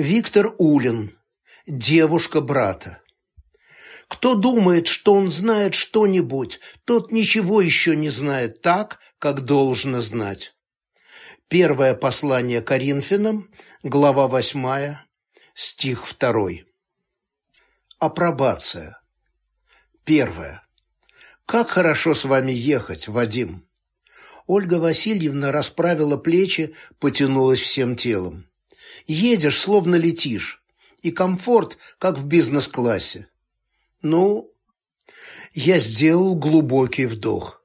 Виктор Улин. Девушка брата. Кто думает, что он знает что-нибудь, тот ничего еще не знает так, как должно знать. Первое послание Коринфянам, глава 8, стих 2. Апробация. Первое. Как хорошо с вами ехать, Вадим. Ольга Васильевна расправила плечи, потянулась всем телом. Едешь, словно летишь, и комфорт, как в бизнес-классе. Ну, я сделал глубокий вдох.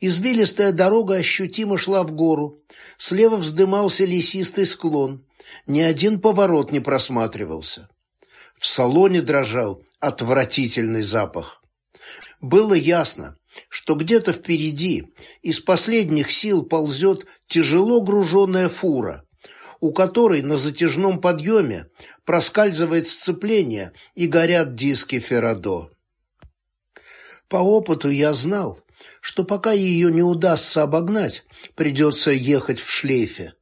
Извилистая дорога ощутимо шла в гору. Слева вздымался лесистый склон. Ни один поворот не просматривался. В салоне дрожал отвратительный запах. Было ясно, что где-то впереди из последних сил ползет тяжело груженная фура, у которой на затяжном подъеме проскальзывает сцепление и горят диски Феррадо. По опыту я знал, что пока ее не удастся обогнать, придется ехать в шлейфе.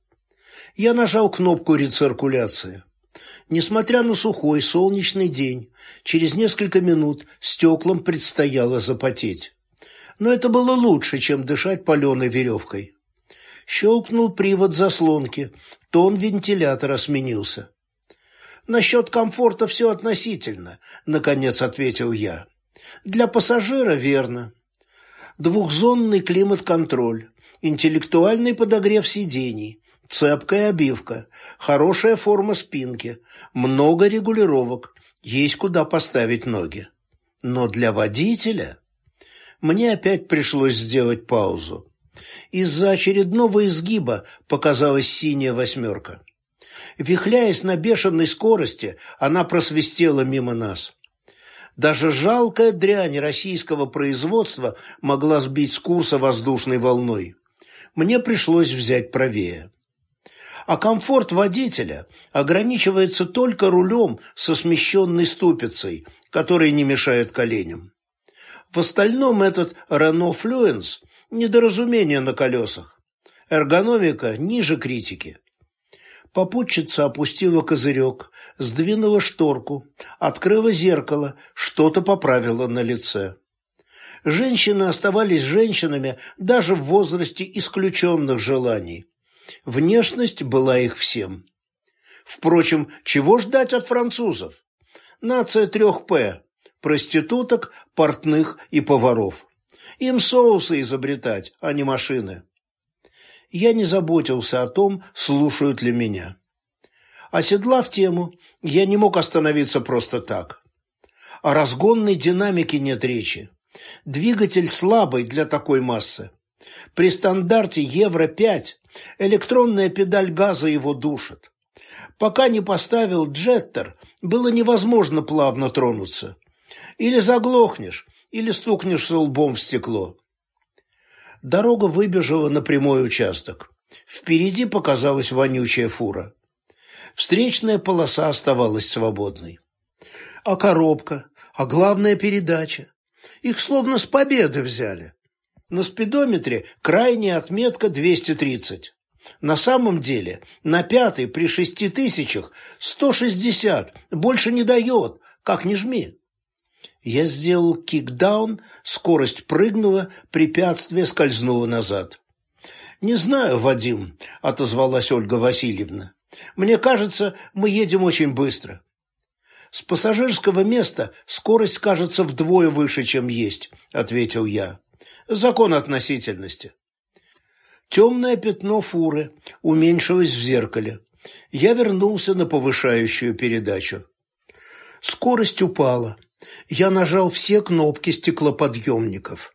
Я нажал кнопку рециркуляции. Несмотря на сухой солнечный день, через несколько минут стеклам предстояло запотеть. Но это было лучше, чем дышать паленой веревкой. Щелкнул привод заслонки, тон вентилятора сменился. «Насчет комфорта все относительно», — наконец ответил я. «Для пассажира верно. Двухзонный климат-контроль, интеллектуальный подогрев сидений, цепкая обивка, хорошая форма спинки, много регулировок, есть куда поставить ноги. Но для водителя...» Мне опять пришлось сделать паузу. Из-за очередного изгиба показалась синяя восьмерка. Вихляясь на бешеной скорости, она просвистела мимо нас. Даже жалкая дрянь российского производства могла сбить с курса воздушной волной. Мне пришлось взять правее. А комфорт водителя ограничивается только рулем со смещенной ступицей, который не мешает коленям. В остальном этот Renault Fluence – недоразумение на колесах. Эргономика ниже критики. Попутчица опустила козырек, сдвинула шторку, открыла зеркало, что-то поправила на лице. Женщины оставались женщинами даже в возрасте исключенных желаний. Внешность была их всем. Впрочем, чего ждать от французов? Нация трех «П» проституток, портных и поваров. Им соусы изобретать, а не машины. Я не заботился о том, слушают ли меня. Оседлав тему, я не мог остановиться просто так. О разгонной динамике нет речи. Двигатель слабый для такой массы. При стандарте Евро-5 электронная педаль газа его душит. Пока не поставил джеттер, было невозможно плавно тронуться. Или заглохнешь, или стукнешься лбом в стекло. Дорога выбежала на прямой участок. Впереди показалась вонючая фура. Встречная полоса оставалась свободной. А коробка, а главная передача. Их словно с победы взяли. На спидометре крайняя отметка 230. На самом деле на пятой при шести тысячах 160, больше не дает, как не жми. Я сделал кикдаун, скорость прыгнула, препятствие скользнуло назад. «Не знаю, Вадим», — отозвалась Ольга Васильевна. «Мне кажется, мы едем очень быстро». «С пассажирского места скорость кажется вдвое выше, чем есть», — ответил я. «Закон относительности». Темное пятно фуры уменьшилось в зеркале. Я вернулся на повышающую передачу. Скорость упала. Я нажал все кнопки стеклоподъемников.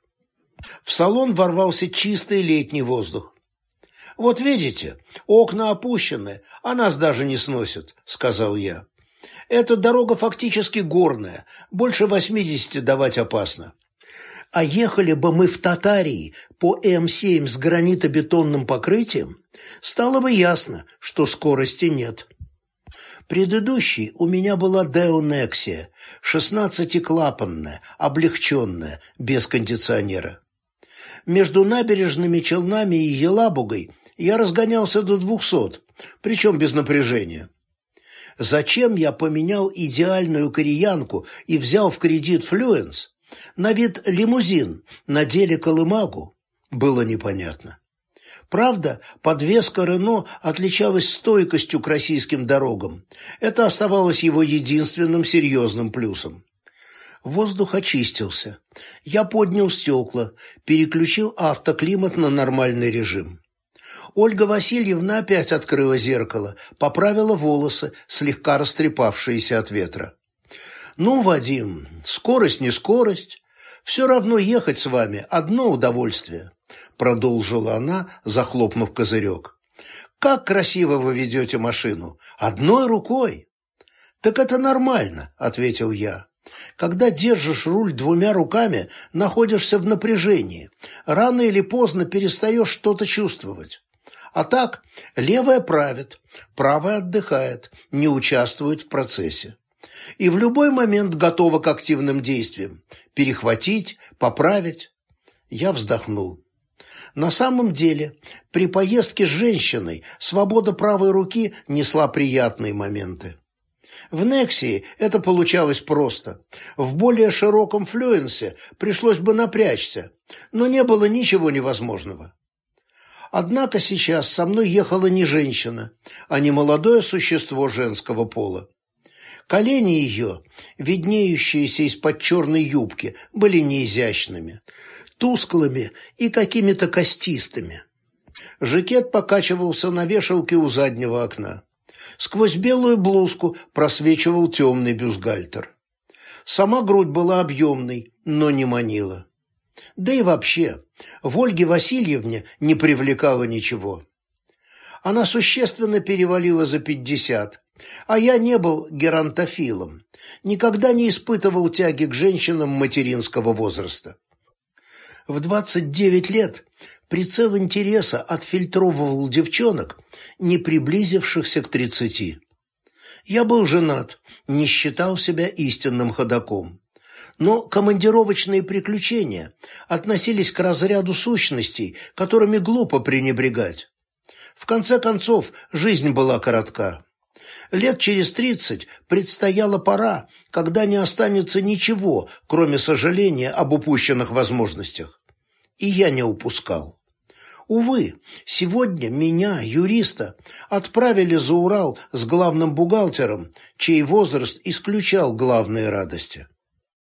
В салон ворвался чистый летний воздух. «Вот видите, окна опущены, а нас даже не сносят», — сказал я. «Эта дорога фактически горная, больше восьмидесяти давать опасно. А ехали бы мы в Татарии по М7 с гранитобетонным покрытием, стало бы ясно, что скорости нет». Предыдущий у меня была Деонексия, шестнадцатиклапанная, облегченная, без кондиционера. Между набережными Челнами и Елабугой я разгонялся до двухсот, причем без напряжения. Зачем я поменял идеальную кореянку и взял в кредит флюенс? На вид лимузин, на деле колымагу. Было непонятно. Правда, подвеска Рено отличалась стойкостью к российским дорогам. Это оставалось его единственным серьезным плюсом. Воздух очистился. Я поднял стекла, переключил автоклимат на нормальный режим. Ольга Васильевна опять открыла зеркало, поправила волосы, слегка растрепавшиеся от ветра. «Ну, Вадим, скорость не скорость. Все равно ехать с вами – одно удовольствие», – продолжила она, захлопнув козырек. «Как красиво вы ведете машину! Одной рукой!» «Так это нормально», – ответил я. Когда держишь руль двумя руками, находишься в напряжении. Рано или поздно перестаешь что-то чувствовать. А так, левая правит, правая отдыхает, не участвует в процессе. И в любой момент готова к активным действиям. Перехватить, поправить. Я вздохнул. На самом деле, при поездке с женщиной свобода правой руки несла приятные моменты. В Нексии это получалось просто. В более широком флюенсе пришлось бы напрячься, но не было ничего невозможного. Однако сейчас со мной ехала не женщина, а не молодое существо женского пола. Колени ее, виднеющиеся из-под черной юбки, были неизящными, тусклыми и какими-то костистыми. Жакет покачивался на вешалке у заднего окна. Сквозь белую блузку просвечивал темный бюстгальтер. Сама грудь была объемной, но не манила. Да и вообще, в Ольге Васильевне не привлекало ничего. Она существенно перевалила за пятьдесят, а я не был геронтофилом, никогда не испытывал тяги к женщинам материнского возраста. В 29 лет прицел интереса отфильтровывал девчонок, не приблизившихся к 30. Я был женат, не считал себя истинным ходаком но командировочные приключения относились к разряду сущностей, которыми глупо пренебрегать. В конце концов, жизнь была коротка. Лет через тридцать предстояла пора, когда не останется ничего, кроме сожаления об упущенных возможностях. И я не упускал. Увы, сегодня меня, юриста, отправили за Урал с главным бухгалтером, чей возраст исключал главные радости.